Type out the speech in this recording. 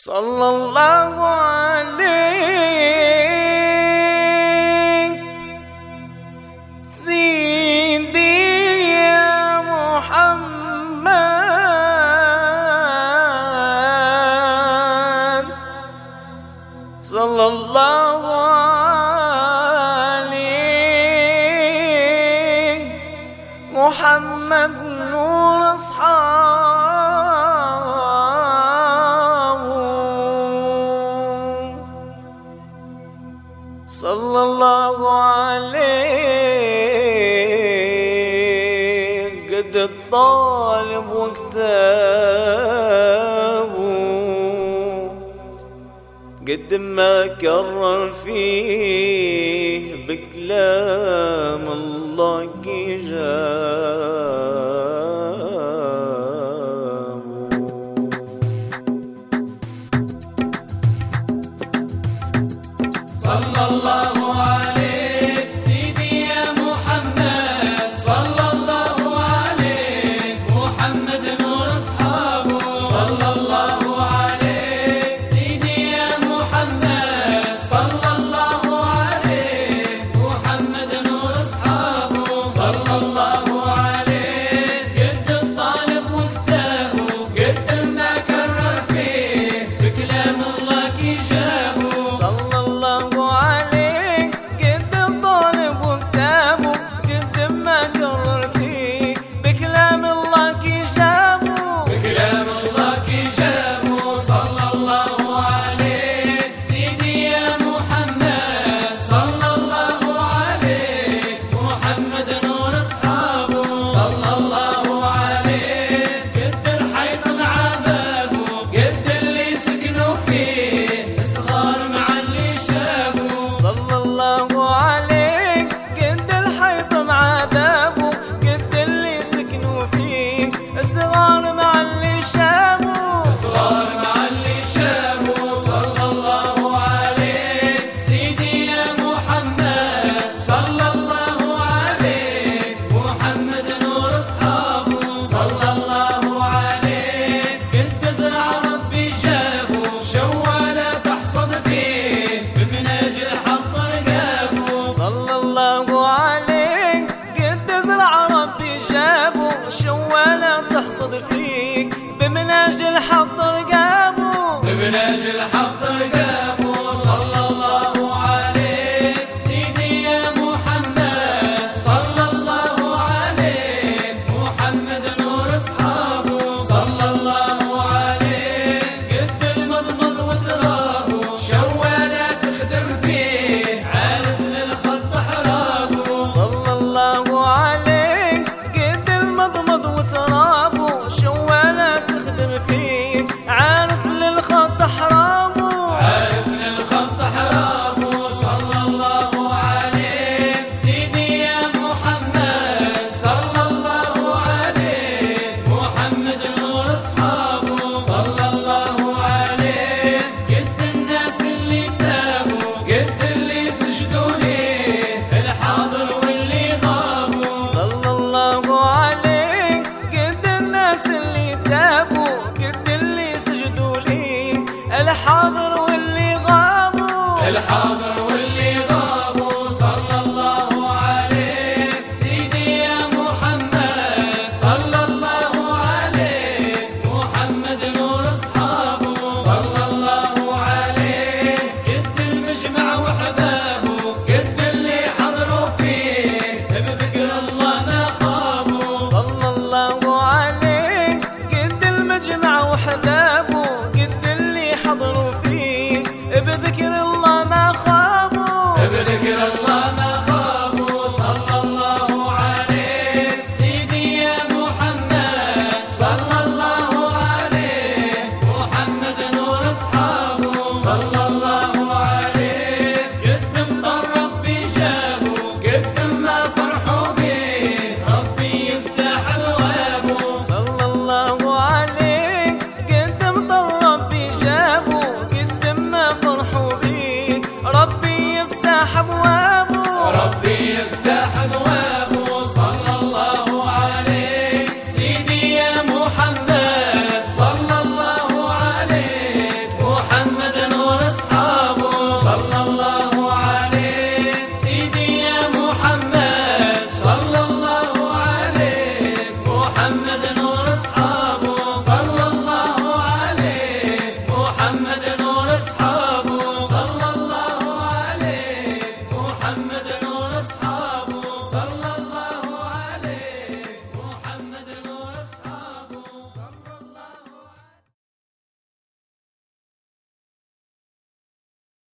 صلى الله عليك سيدي يا محمد. صلى الله عليك محمد نور أصحاب صلى الله عليه. قد الطالب وكتابه. قد ما كرر فيه بكلام الله كجابه صلى صدر فيك بمن أجل حط رقابه. بمن أجل حط رقابه. صلى الله عليك سيدي يا محمد. صلى الله عليك محمد نور أصحابه. صلى الله عليك قد المضمض وترابه. شواله تخدم فيه. عارف للخط حرابه. صلى الله عليك lòng hoa